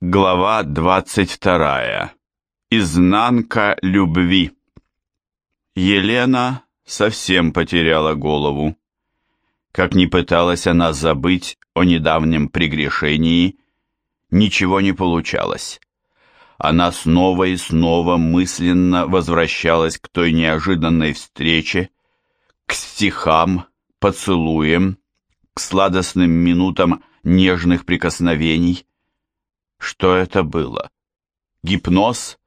Глава 22. Изнанка любви. Елена совсем потеряла голову. Как ни пыталась она забыть о недавнем прегрешении, ничего не получалось. Она снова и снова мысленно возвращалась к той неожиданной встрече, к стихам, поцелуям, к сладостным минутам нежных прикосновений. Что это было? Гипноз?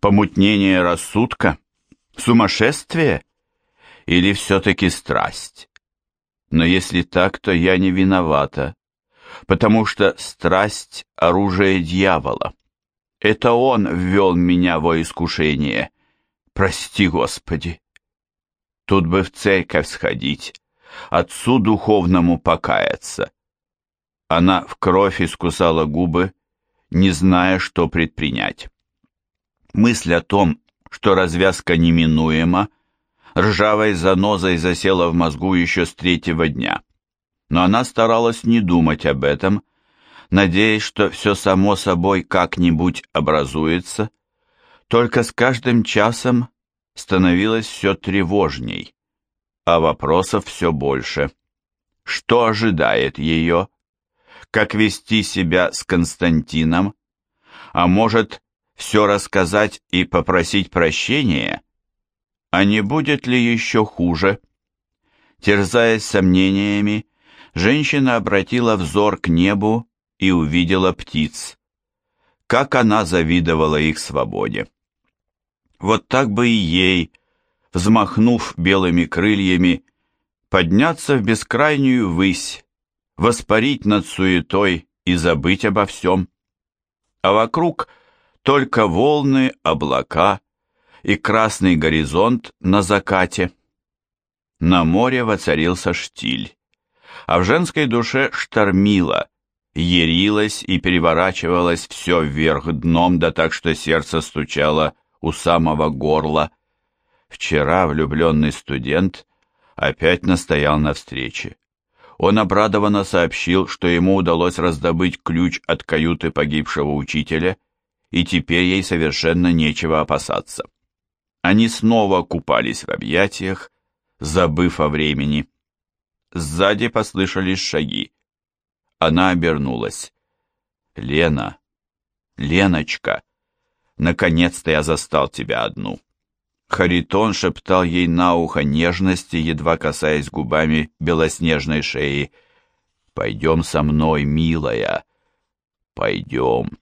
Помутнение рассудка? Сумасшествие? Или все-таки страсть? Но если так, то я не виновата, потому что страсть — оружие дьявола. Это он ввел меня во искушение. Прости, Господи. Тут бы в церковь сходить, отцу духовному покаяться. Она в кровь искусала губы, не зная, что предпринять. Мысль о том, что развязка неминуема, ржавой занозой засела в мозгу еще с третьего дня. Но она старалась не думать об этом, надеясь, что все само собой как-нибудь образуется, только с каждым часом становилось все тревожней, а вопросов все больше. Что ожидает ее? Как вести себя с Константином, а может, все рассказать и попросить прощения? А не будет ли еще хуже? Терзаясь сомнениями, женщина обратила взор к небу и увидела птиц. Как она завидовала их свободе! Вот так бы и ей, взмахнув белыми крыльями, подняться в бескрайнюю высь, воспарить над суетой и забыть обо всем. А вокруг только волны, облака и красный горизонт на закате. На море воцарился штиль, а в женской душе штормило, ярилось и переворачивалось все вверх дном, да так, что сердце стучало у самого горла. Вчера влюбленный студент опять настоял на встрече он обрадованно сообщил, что ему удалось раздобыть ключ от каюты погибшего учителя, и теперь ей совершенно нечего опасаться. Они снова купались в объятиях, забыв о времени. Сзади послышались шаги. Она обернулась. «Лена! Леночка! Наконец-то я застал тебя одну!» Харитон шептал ей на ухо нежности, едва касаясь губами белоснежной шеи. «Пойдем со мной, милая, пойдем».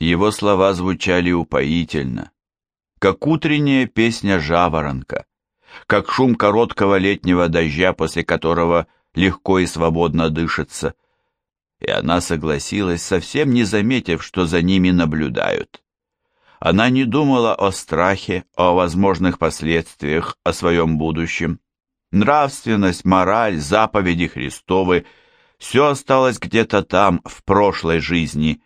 Его слова звучали упоительно, как утренняя песня жаворонка, как шум короткого летнего дождя, после которого легко и свободно дышится. И она согласилась, совсем не заметив, что за ними наблюдают. Она не думала о страхе, о возможных последствиях, о своем будущем. Нравственность, мораль, заповеди Христовы – все осталось где-то там, в прошлой жизни.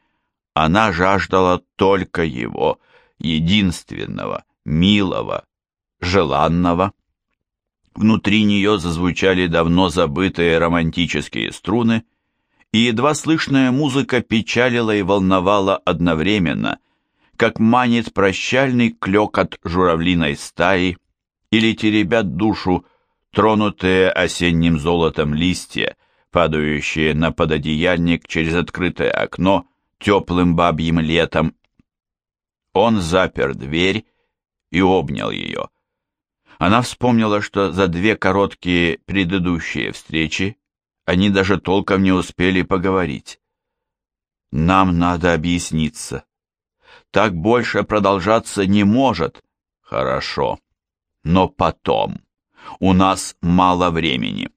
Она жаждала только его, единственного, милого, желанного. Внутри нее зазвучали давно забытые романтические струны, и едва слышная музыка печалила и волновала одновременно – как манит прощальный клёкот журавлиной стаи или теребят душу тронутые осенним золотом листья, падающие на пододеяльник через открытое окно теплым бабьим летом. Он запер дверь и обнял ее. Она вспомнила, что за две короткие предыдущие встречи они даже толком не успели поговорить. «Нам надо объясниться», так больше продолжаться не может. Хорошо. Но потом. У нас мало времени.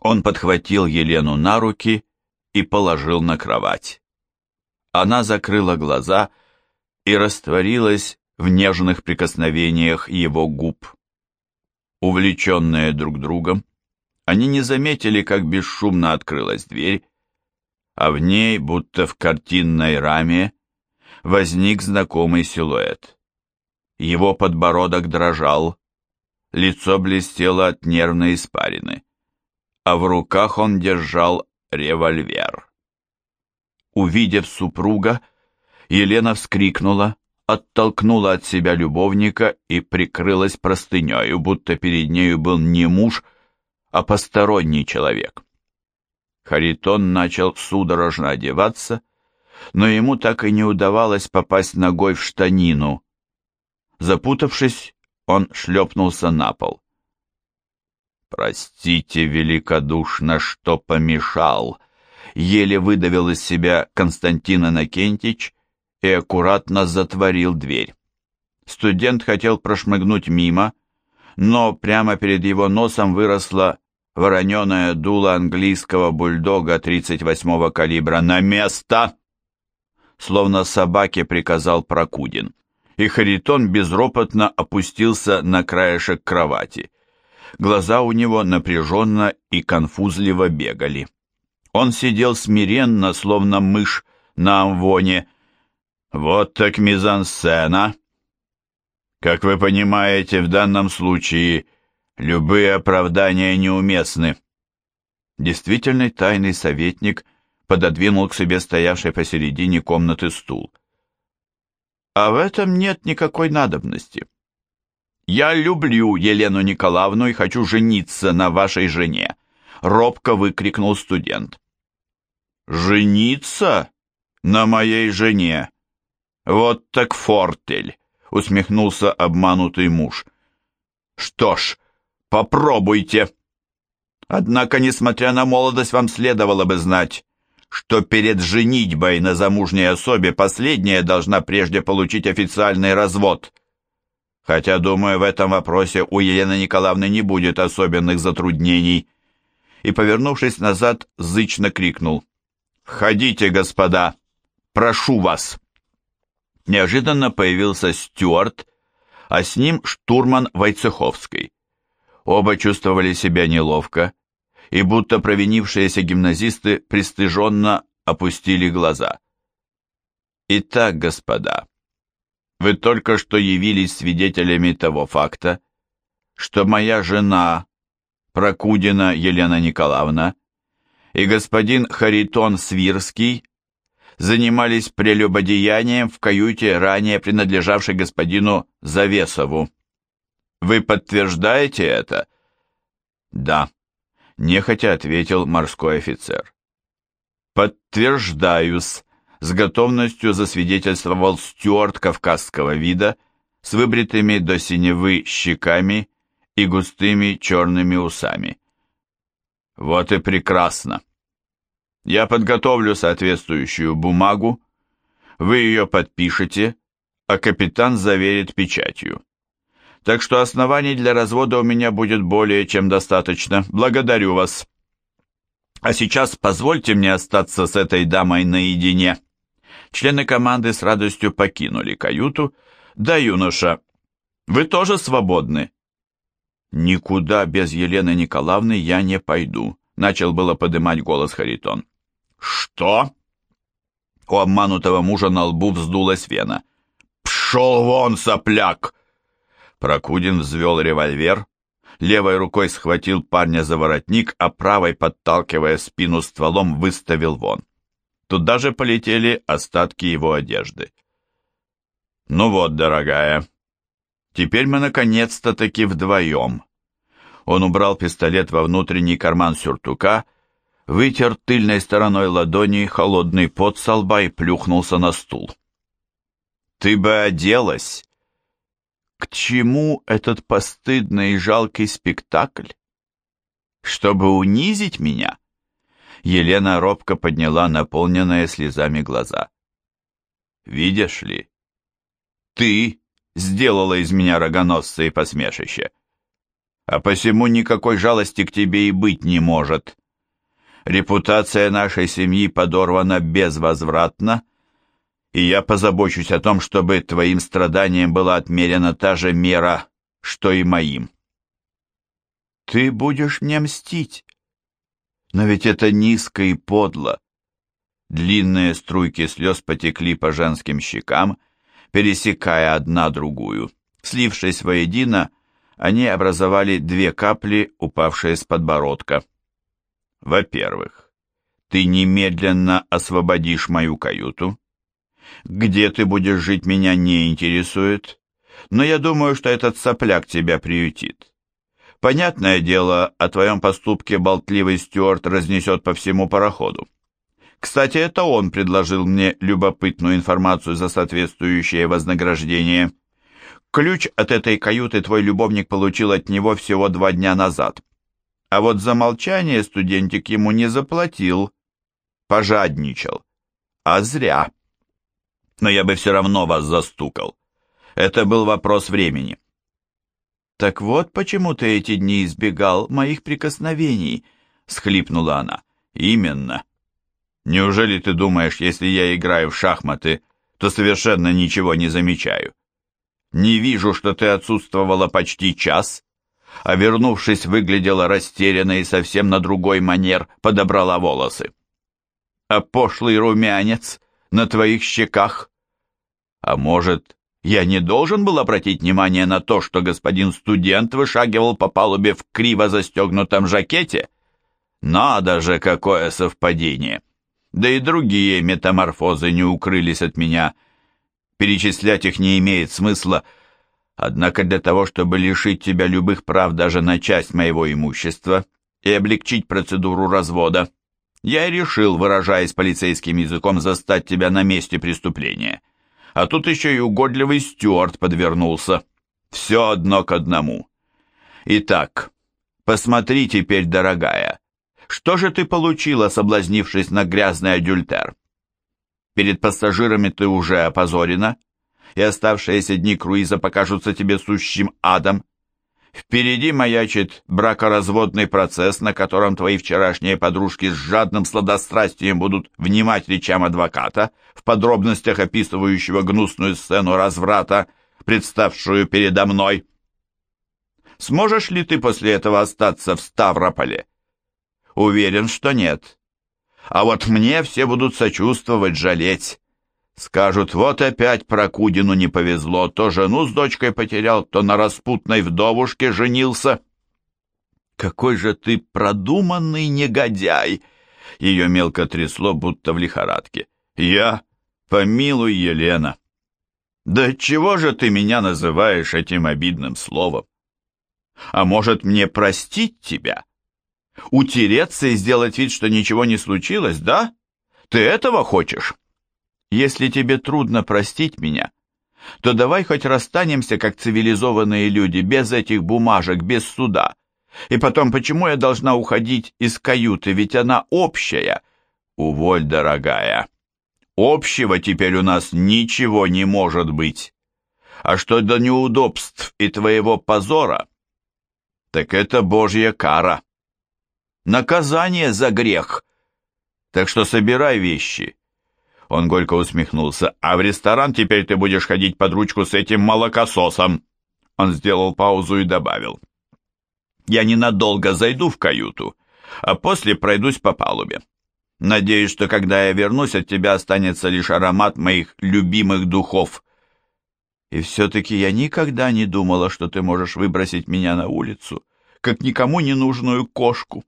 Он подхватил Елену на руки и положил на кровать. Она закрыла глаза и растворилась в нежных прикосновениях его губ. Увлеченные друг другом, они не заметили, как бесшумно открылась дверь, а в ней, будто в картинной раме, возник знакомый силуэт. Его подбородок дрожал, лицо блестело от нервной испарины, а в руках он держал револьвер. увидев супруга, Елена вскрикнула, оттолкнула от себя любовника и прикрылась простынею, будто перед нею был не муж, а посторонний человек. Харитон начал судорожно одеваться, но ему так и не удавалось попасть ногой в штанину. Запутавшись, он шлепнулся на пол. «Простите великодушно, что помешал», — еле выдавил из себя Константин Иннокентич и аккуратно затворил дверь. Студент хотел прошмыгнуть мимо, но прямо перед его носом выросла вороненое дуло английского бульдога 38-го калибра. «На место!» Словно собаке приказал Прокудин. И Харитон безропотно опустился на краешек кровати. Глаза у него напряженно и конфузливо бегали. Он сидел смиренно, словно мышь на амвоне. «Вот так мизансцена!» Как вы понимаете, в данном случае Любые оправдания неуместны. Действительный тайный советник пододвинул к себе стоявший посередине комнаты стул. А в этом нет никакой надобности. Я люблю Елену Николаевну и хочу жениться на вашей жене, робко выкрикнул студент. Жениться на моей жене? Вот так фортель, усмехнулся обманутый муж. Что ж, Попробуйте. Однако, несмотря на молодость, вам следовало бы знать, что перед женитьбой на замужней особе последняя должна прежде получить официальный развод. Хотя, думаю, в этом вопросе у Елены Николаевны не будет особенных затруднений. И, повернувшись назад, зычно крикнул. «Входите, господа! Прошу вас!» Неожиданно появился Стюарт, а с ним штурман Войцеховский. Оба чувствовали себя неловко, и будто провинившиеся гимназисты пристыженно опустили глаза. Итак, господа, вы только что явились свидетелями того факта, что моя жена, Прокудина Елена Николаевна, и господин Харитон Свирский занимались прелюбодеянием в каюте, ранее принадлежавшей господину Завесову. Вы подтверждаете это? Да, нехотя ответил морской офицер. Подтверждаюсь, с готовностью засвидетельствовал стюарт кавказского вида с выбритыми до синевы щеками и густыми черными усами. Вот и прекрасно. Я подготовлю соответствующую бумагу, вы ее подпишете, а капитан заверит печатью так что оснований для развода у меня будет более чем достаточно. Благодарю вас. А сейчас позвольте мне остаться с этой дамой наедине. Члены команды с радостью покинули каюту. Да, юноша, вы тоже свободны. Никуда без Елены Николаевны я не пойду, начал было подымать голос Харитон. Что? У обманутого мужа на лбу вздулась вена. «Пшел вон, сопляк!» Прокудин взвел револьвер, левой рукой схватил парня за воротник, а правой, подталкивая спину стволом, выставил вон. Туда же полетели остатки его одежды. «Ну вот, дорогая, теперь мы наконец-то таки вдвоем». Он убрал пистолет во внутренний карман сюртука, вытер тыльной стороной ладони холодный пот со лба и плюхнулся на стул. «Ты бы оделась!» К чему этот постыдный и жалкий спектакль? Чтобы унизить меня? Елена робко подняла наполненные слезами глаза. Видишь ли, ты сделала из меня рогоносца и посмешище, а посему никакой жалости к тебе и быть не может. Репутация нашей семьи подорвана безвозвратно, и я позабочусь о том, чтобы твоим страданиям была отмерена та же мера, что и моим. Ты будешь мне мстить, но ведь это низко и подло. Длинные струйки слез потекли по женским щекам, пересекая одна другую. Слившись воедино, они образовали две капли, упавшие с подбородка. Во-первых, Ты немедленно освободишь мою каюту. Где ты будешь жить, меня не интересует, но я думаю, что этот сопляк тебя приютит. Понятное дело, о твоем поступке болтливый Стюарт разнесет по всему пароходу. Кстати, это он предложил мне любопытную информацию за соответствующее вознаграждение. Ключ от этой каюты твой любовник получил от него всего два дня назад. А вот за молчание студентик ему не заплатил, пожадничал. А зря. Но я бы все равно вас застукал. Это был вопрос времени. «Так вот почему ты эти дни избегал моих прикосновений», — схлипнула она. «Именно. Неужели ты думаешь, если я играю в шахматы, то совершенно ничего не замечаю? Не вижу, что ты отсутствовала почти час, а вернувшись, выглядела растерянно и совсем на другой манер подобрала волосы. А пошлый румянец на твоих щеках? А может, я не должен был обратить внимание на то, что господин студент вышагивал по палубе в криво застегнутом жакете? Надо же, какое совпадение! Да и другие метаморфозы не укрылись от меня. Перечислять их не имеет смысла. Однако для того, чтобы лишить тебя любых прав даже на часть моего имущества и облегчить процедуру развода, я решил, выражаясь полицейским языком, застать тебя на месте преступления. А тут еще и угодливый Стюарт подвернулся. Все одно к одному. Итак, посмотри теперь, дорогая, что же ты получила, соблазнившись на грязный адюльтер? Перед пассажирами ты уже опозорена, и оставшиеся дни круиза покажутся тебе сущим адом. Впереди маячит бракоразводный процесс, на котором твои вчерашние подружки с жадным сладострастием будут внимать речам адвоката, в подробностях описывающего гнусную сцену разврата, представшую передо мной. Сможешь ли ты после этого остаться в Ставрополе? Уверен, что нет. А вот мне все будут сочувствовать, жалеть. Скажут, вот опять Прокудину не повезло, то жену с дочкой потерял, то на распутной вдовушке женился. Какой же ты продуманный негодяй! Ее мелко трясло, будто в лихорадке. Я? Помилуй, Елена. Да чего же ты меня называешь этим обидным словом? А может, мне простить тебя? Утереться и сделать вид, что ничего не случилось, да? Ты этого хочешь? Если тебе трудно простить меня, то давай хоть расстанемся, как цивилизованные люди, без этих бумажек, без суда. И потом, почему я должна уходить из каюты, ведь она общая? Уволь, дорогая. Общего теперь у нас ничего не может быть. А что до неудобств и твоего позора, так это божья кара. Наказание за грех. Так что собирай вещи он горько усмехнулся. «А в ресторан теперь ты будешь ходить под ручку с этим молокососом!» Он сделал паузу и добавил. «Я ненадолго зайду в каюту, а после пройдусь по палубе. Надеюсь, что когда я вернусь, от тебя останется лишь аромат моих любимых духов. И все-таки я никогда не думала, что ты можешь выбросить меня на улицу, как никому не нужную кошку».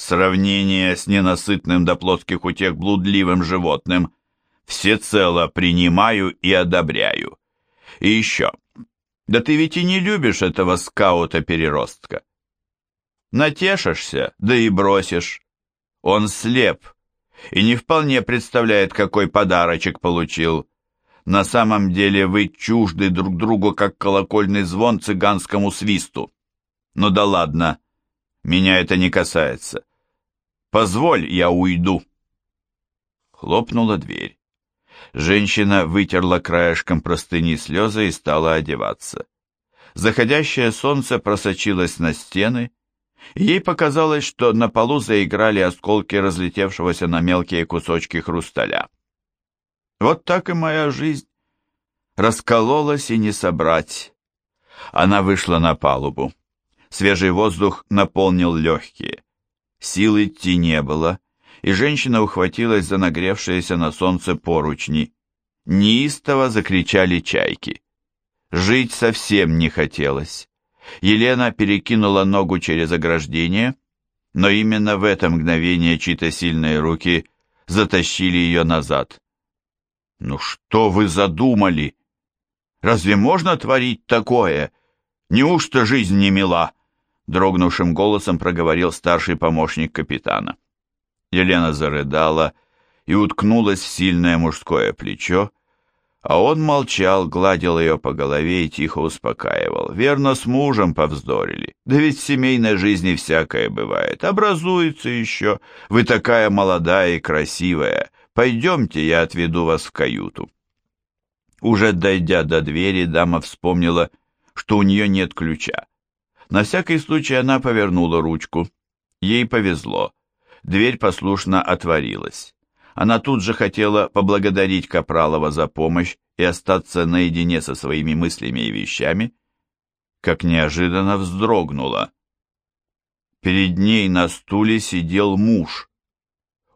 Сравнение с ненасытным до плотских утех блудливым животным всецело принимаю и одобряю. И еще, да ты ведь и не любишь этого скаута-переростка. Натешишься, да и бросишь. Он слеп и не вполне представляет, какой подарочек получил. На самом деле вы чужды друг другу, как колокольный звон цыганскому свисту. Ну да ладно, меня это не касается. Позволь, я уйду. Хлопнула дверь. Женщина вытерла краешком простыни слезы и стала одеваться. Заходящее солнце просочилось на стены, и ей показалось, что на полу заиграли осколки разлетевшегося на мелкие кусочки хрусталя. Вот так и моя жизнь. Раскололась и не собрать. Она вышла на палубу. Свежий воздух наполнил легкие. Сил идти не было, и женщина ухватилась за нагревшиеся на солнце поручни. Неистово закричали чайки. Жить совсем не хотелось. Елена перекинула ногу через ограждение но именно в это мгновение чьи-то сильные руки затащили ее назад. «Ну что вы задумали? Разве можно творить такое? Неужто жизнь не мила?» Дрогнувшим голосом проговорил старший помощник капитана. Елена зарыдала и уткнулась в сильное мужское плечо, а он молчал, гладил ее по голове и тихо успокаивал. Верно, с мужем повздорили. Да ведь в семейной жизни всякое бывает. Образуется еще. Вы такая молодая и красивая. Пойдемте, я отведу вас в каюту. Уже дойдя до двери, дама вспомнила, что у нее нет ключа. На всякий случай она повернула ручку. Ей повезло. Дверь послушно отворилась. Она тут же хотела поблагодарить Капралова за помощь и остаться наедине со своими мыслями и вещами, как неожиданно вздрогнула. Перед ней на стуле сидел муж.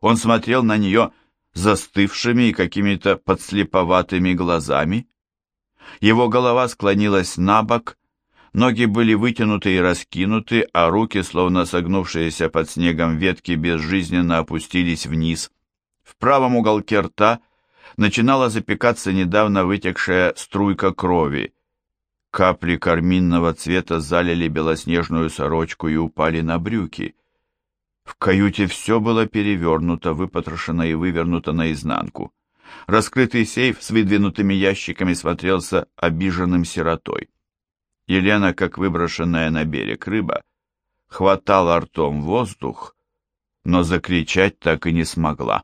Он смотрел на нее застывшими и какими-то подслеповатыми глазами. Его голова склонилась на бок, ноги были вытянуты и раскинуты, а руки, словно согнувшиеся под снегом ветки, безжизненно опустились вниз. В правом уголке рта начинала запекаться недавно вытекшая струйка крови. Капли карминного цвета залили белоснежную сорочку и упали на брюки. В каюте все было перевернуто, выпотрошено и вывернуто наизнанку. Раскрытый сейф с выдвинутыми ящиками смотрелся обиженным сиротой. Елена, как выброшенная на берег рыба, хватала ртом воздух, но закричать так и не смогла.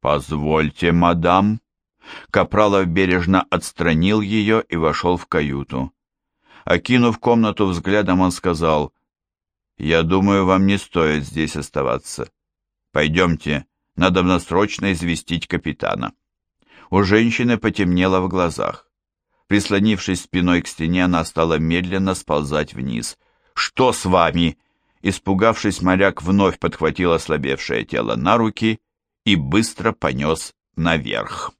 «Позвольте, мадам». Капралов бережно отстранил ее и вошел в каюту. Окинув комнату взглядом, он сказал, «Я думаю, вам не стоит здесь оставаться. Пойдемте, надо срочно известить капитана». У женщины потемнело в глазах. Прислонившись спиной к стене, она стала медленно сползать вниз. «Что с вами?» Испугавшись, моряк вновь подхватил ослабевшее тело на руки и быстро понес наверх.